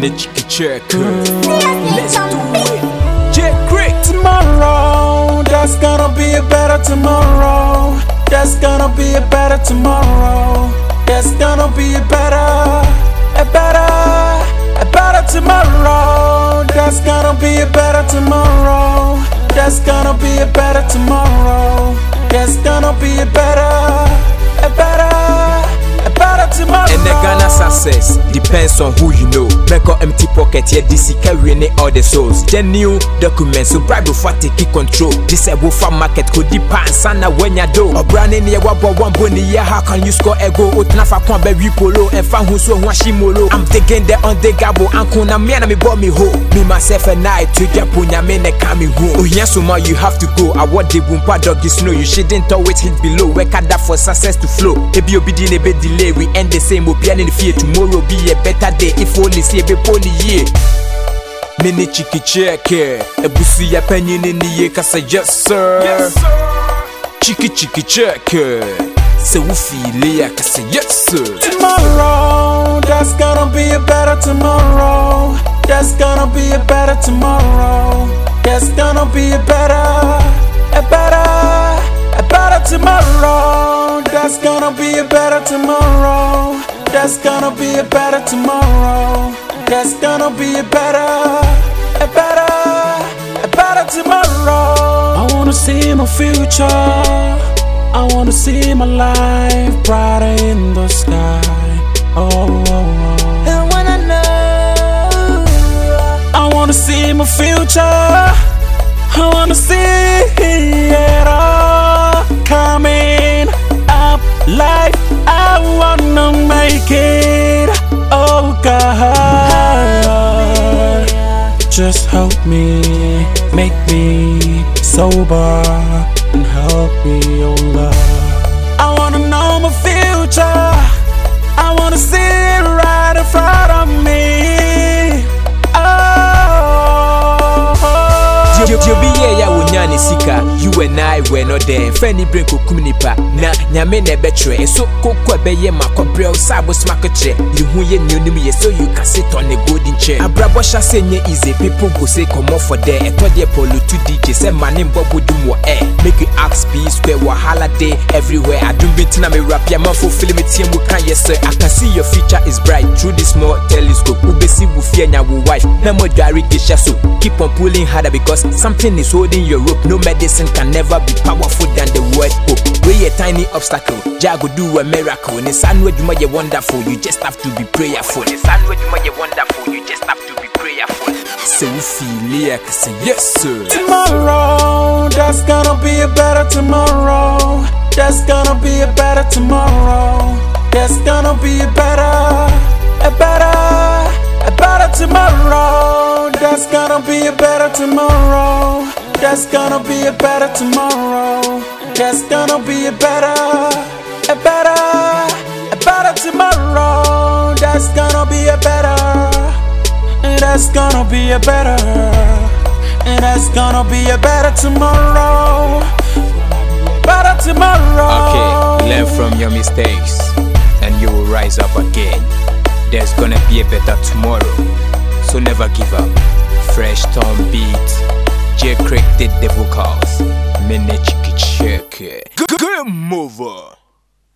Minute chicky check. Let's do it. J Great. tomorrow. That's gonna be a better tomorrow. That's gonna be a better tomorrow. That's gonna be a better, a better, a better tomorrow. That's gonna be a better tomorrow. That's gonna be a better tomorrow. That's gonna be a better, success depends on who you know. Make up empty pocket, yeah, this is carrying all the souls. Genuine documents, so bribe before taking control. This a for market, could deep and sana when you do. Or branding near wabo one boni, yeah, how can you score a goal? Utnafa kwa baby polo, and fan who so washimolo. I'm taking the on the gabo, and kuna me and me bought me ho. Me myself and I to get punya me ne coming home. Oh, yes, so you have to go. I want the boom dog you know you shouldn't always hit below. Work hard for success to flow. Ebi obi di ne be delay, we end the same. Obi and in fear tomorrow be a better day. If only see a be pony year. Mini chiki check Ebusi ya penny the year kasa yes sir Yes sir Chiki chiki check Se wo feel ya kasa yes sir tomorrow. That's gonna be a better tomorrow. That's gonna be a better tomorrow. That's gonna be a better, a better, a better tomorrow. That's gonna be a better tomorrow. That's gonna be a better tomorrow. That's gonna be a better, a better, a better tomorrow. I wanna see my future. I wanna see my life brighter in the sky. Oh, oh, oh. I wanna know. I wanna see my future. I wanna see it just help me, make me sober, and help me, oh Lord. I wanna know my future. I wanna see it right in front of me. Oh, Deɛ obi yɛ ya wonya ne sika You and I were not there. Fɛ ni brain kokum nipa Na nyame na ɛbɛtwerɛ Ɛso koko ɛbɛyɛ ma kɔbrɛ wo sɛ abosoma kɔkyerɛ Yehu yɛ nneonim yɛ so you can sit on a golden chair. Abrabɔ hyɛ sɛ nyɛ easy People go say comot for there. Ɛtɔ deɛ polo to DJ Sɛ ma ne mbɔ bodum wɔ air Make you ask B square wahala day everywhere. Adum bi ntina me rap ya manfo feel me tie mu kan yes sir. I can see your future is bright. Through this small telescope Wobɛsi wo fie nya wo wife. Na mo dware so Keep on pulling harder because something is holding your rope No medicine can never be powerful than the word hope. Wey a tiny obstacle. Jah go do a miracle. Ne saa no adwuma yɛ wonderful. You just have to be prayerful. Ne saa no adwuma yɛ wonderful. You just have to be prayerful. Sɛ wo feel ka sɛ yes sir. Tomorrow, that's gonna be a better tomorrow. That's gonna be a better tomorrow. That's gonna be a better, a better, a better tomorrow. That's gonna be a better tomorrow. That's gonna be a better tomorrow. That's gonna be a better, a better, a better tomorrow. That's gonna be a better. That's gonna be a better. And that's gonna be a better tomorrow. Better tomorrow. Okay, learn from your mistakes and you will rise up again. There's gonna be a better tomorrow, so never give up. Fresh Tom beat, J Craig the vocals. Minute check. It. Game over.